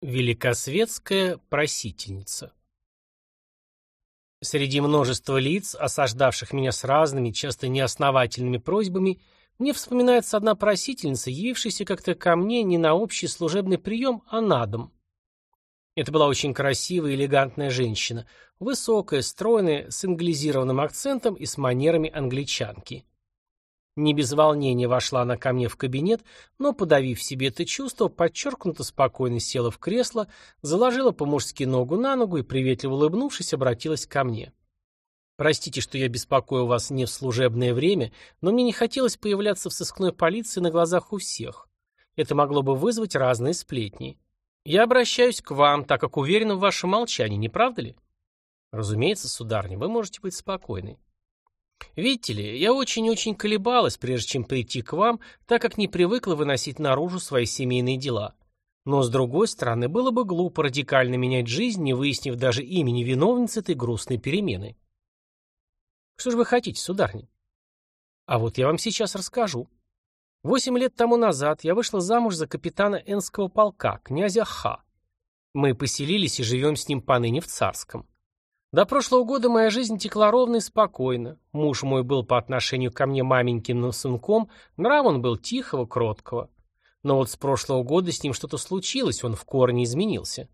Великосветская просительница Среди множества лиц, осаждавших меня с разными, часто неосновательными просьбами, мне вспоминается одна просительница, явившаяся как-то ко мне не на общий служебный прием, а на дом. Это была очень красивая и элегантная женщина, высокая, стройная, с англизированным акцентом и с манерами англичанки. Не без волнения вошла она ко мне в кабинет, но, подавив в себе это чувство, подчеркнуто спокойно села в кресло, заложила по-мужски ногу на ногу и, приветливо улыбнувшись, обратилась ко мне. «Простите, что я беспокою вас не в служебное время, но мне не хотелось появляться в сыскной полиции на глазах у всех. Это могло бы вызвать разные сплетни. Я обращаюсь к вам, так как уверен в вашем молчании, не правда ли?» «Разумеется, сударыня, вы можете быть спокойны». Видите ли, я очень-очень колебалась, прежде чем прийти к вам, так как не привыкла выносить наружу свои семейные дела. Но, с другой стороны, было бы глупо радикально менять жизнь, не выяснив даже имени виновницы этой грустной перемены. Что же вы хотите, сударыня? А вот я вам сейчас расскажу. Восемь лет тому назад я вышла замуж за капитана Энского полка, князя Ха. Мы поселились и живем с ним поныне в Царском. До прошлого года моя жизнь текла ровно и спокойно. Муж мой был по отношению ко мне маменькиным сынком, нрав он был тихого, кроткого. Но вот с прошлого года с ним что-то случилось, он в корне изменился.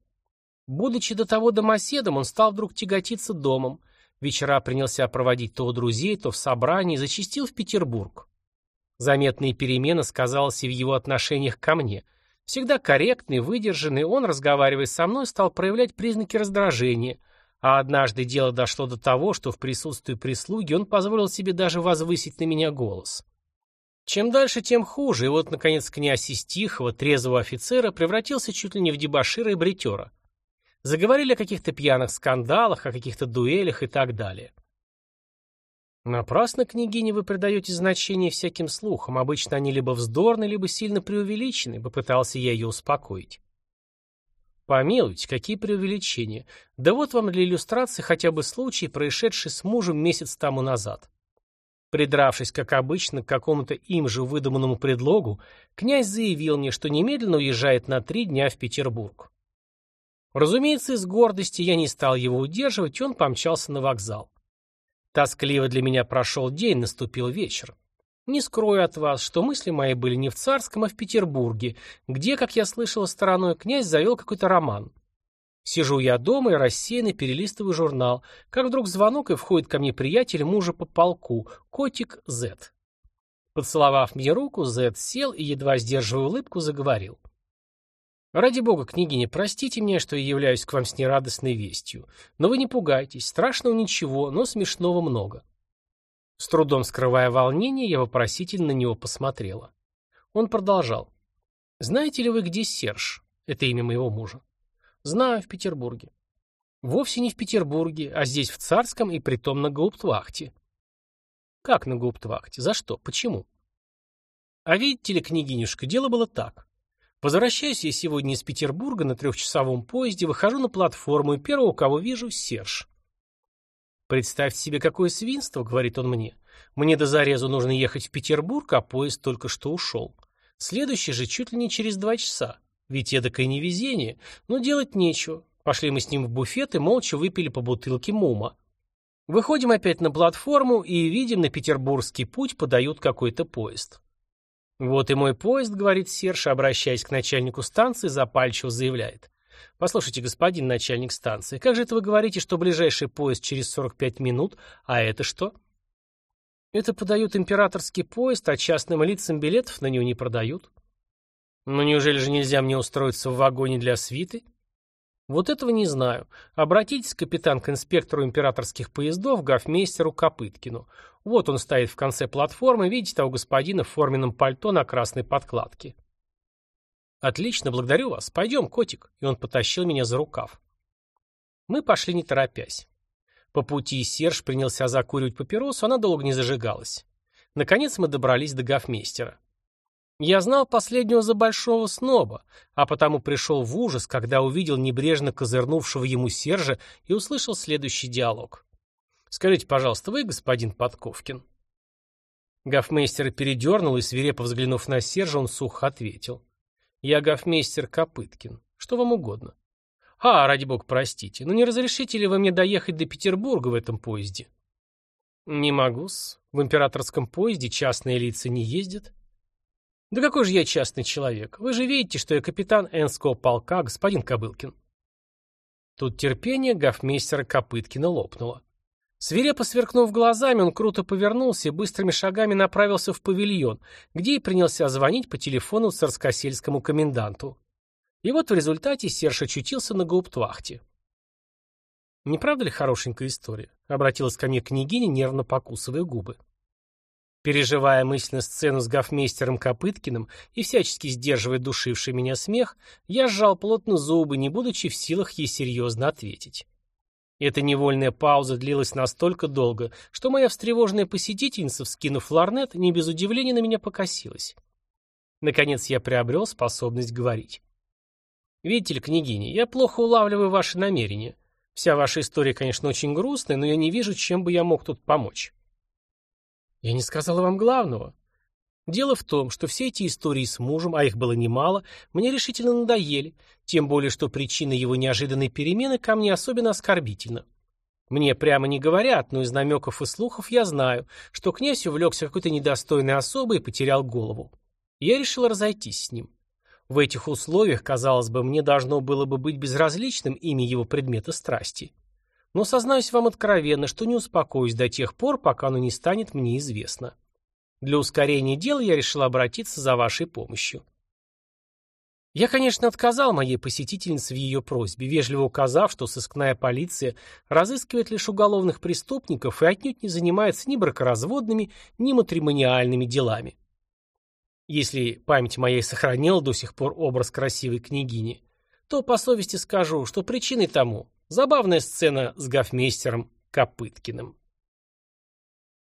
Будучи до того домоседом, он стал вдруг тяготиться домом. Вечера принялся проводить то у друзей, то в собрании, зачастил в Петербург. Заметные перемены сказалась и в его отношениях ко мне. Всегда корректный, выдержанный, он, разговаривая со мной, стал проявлять признаки раздражения – а однажды дело дошло до того, что в присутствии прислуги он позволил себе даже возвысить на меня голос. Чем дальше, тем хуже, и вот, наконец, князь из тихого, трезвого офицера превратился чуть ли не в дебошира и бретера. Заговорили о каких-то пьяных скандалах, о каких-то дуэлях и так далее. Напрасно, княгиня, вы придаете значение всяким слухам. Обычно они либо вздорны, либо сильно преувеличены, попытался я ее успокоить. Помилуйте, какие преувеличения. Да вот вам для иллюстрации хотя бы случай, происшедший с мужем месяц тому назад. Придравшись, как обычно, к какому-то им же выдуманному предлогу, князь заявил мне, что немедленно уезжает на три дня в Петербург. Разумеется, из гордости я не стал его удерживать, и он помчался на вокзал. Тоскливо для меня прошел день, наступил вечер. Не скрою от вас, что мысли мои были не в Царском, а в Петербурге, где, как я слышал стороной, князь завел какой-то роман. Сижу я дома и рассеянно перелистываю журнал, как вдруг звонок, и входит ко мне приятель мужа по полку, котик Зет. Поцеловав мне руку, Зет сел и, едва сдерживая улыбку, заговорил. «Ради бога, княгиня, простите меня, что я являюсь к вам с нерадостной вестью. Но вы не пугайтесь, страшного ничего, но смешного много. С трудом скрывая волнение, я вопросительно на него посмотрела. Он продолжал. «Знаете ли вы, где Серж?» Это имя моего мужа. «Знаю, в Петербурге». «Вовсе не в Петербурге, а здесь, в Царском, и притом на Гауптвахте». «Как на Гауптвахте? За что? Почему?» «А видите ли, княгинюшка, дело было так. Возвращаюсь я сегодня из Петербурга на трехчасовом поезде, выхожу на платформу, и первого, кого вижу, Серж. «Представьте себе, какое свинство», — говорит он мне. «Мне до зарезу нужно ехать в Петербург, а поезд только что ушел. Следующий же чуть ли не через два часа. Ведь эдакое невезение. Но делать нечего. Пошли мы с ним в буфет и молча выпили по бутылке мума. Выходим опять на платформу и видим, на петербургский путь подают какой-то поезд. «Вот и мой поезд», — говорит Серж, обращаясь к начальнику станции, запальчиво заявляет. Послушайте, господин начальник станции, как же это вы говорите, что ближайший поезд через 45 минут, а это что? Это подают императорский поезд, а частным лицам билетов на него не продают. Ну неужели же нельзя мне устроиться в вагоне для свиты? Вот этого не знаю. Обратитесь, капитан, к инспектору императорских поездов, гофмейстеру Копыткину. Вот он стоит в конце платформы, видите того господина в форменном пальто на красной подкладке. «Отлично, благодарю вас. Пойдем, котик». И он потащил меня за рукав. Мы пошли не торопясь. По пути Серж принялся закуривать папиросу, она долго не зажигалась. Наконец мы добрались до гофмейстера. Я знал последнего за большого сноба, а потому пришел в ужас, когда увидел небрежно козырнувшего ему Сержа и услышал следующий диалог. «Скажите, пожалуйста, вы господин Подковкин?» Гофмейстер передернул и, свирепо взглянув на Сержа, он сухо ответил. Я гофмейстер Копыткин. Что вам угодно. А, ради бога, простите, но не разрешите ли вы мне доехать до Петербурга в этом поезде? Не могу-с. В императорском поезде частные лица не ездят. Да какой же я частный человек? Вы же видите, что я капитан Энского полка, господин Кобылкин. Тут терпение гофмейстера Копыткина лопнуло. Свирепо сверкнув глазами, он круто повернулся и быстрыми шагами направился в павильон, где и принялся звонить по телефону царскосельскому коменданту. И вот в результате Серж очутился на гауптвахте. «Не правда ли хорошенькая история?» — обратилась ко мне княгиня, нервно покусывая губы. Переживая мысленно сцену с гофмейстером Копыткиным и всячески сдерживая душивший меня смех, я сжал плотно зубы, не будучи в силах ей серьезно ответить. Эта невольная пауза длилась настолько долго, что моя встревоженная посетительница, вскинув ларнет, не без удивления на меня покосилась. Наконец я приобрел способность говорить. «Видите ли, княгиня, я плохо улавливаю ваши намерения. Вся ваша история, конечно, очень грустная, но я не вижу, чем бы я мог тут помочь». Я не сказала вам главного. Дело в том, что все эти истории с мужем, а их было немало, мне решительно надоели, тем более, что причина его неожиданной перемены ко мне особенно оскорбительна. Мне прямо не говорят, но из намеков и слухов я знаю, что князь увлекся какой-то недостойной особой и потерял голову. Я решил разойтись с ним. В этих условиях, казалось бы, мне должно было бы быть безразличным имя его предмета страсти. Но сознаюсь вам откровенно, что не успокоюсь до тех пор, пока оно не станет мне известно. Для ускорения дела я решил обратиться за вашей помощью. Я, конечно, отказал моей посетительнице в ее просьбе, вежливо указав, что сыскная полиция разыскивает лишь уголовных преступников и отнюдь не занимается ни бракоразводными, ни матримониальными делами. Если память моей сохранила до сих пор образ красивой княгини, то по совести скажу, что причиной тому Забавная сцена с гофмейстером Копыткиным.